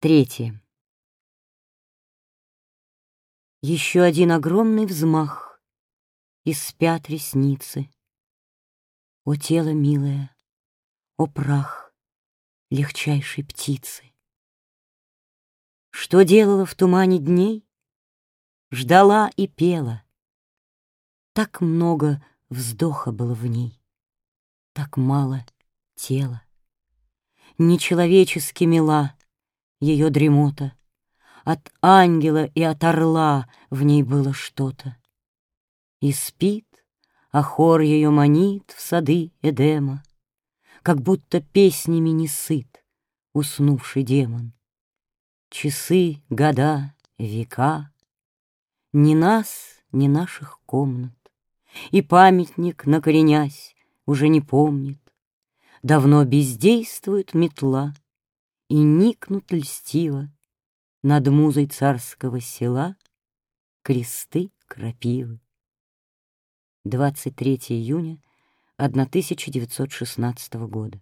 Третье. Еще один огромный взмах, И спят ресницы. О тело милое, о прах легчайшей птицы! Что делала в тумане дней? Ждала и пела. Так много вздоха было в ней, Так мало тела. Нечеловечески мила ее дремота, От ангела и от орла в ней было что-то. И спит, а хор ее манит в сады Эдема, Как будто песнями не сыт уснувший демон. Часы, года, века, Ни нас, ни наших комнат, И памятник, накоренясь, уже не помнит. Давно бездействует метла, И никнут льстиво Над музой царского села Кресты крапивы. 23 июня 1916 года.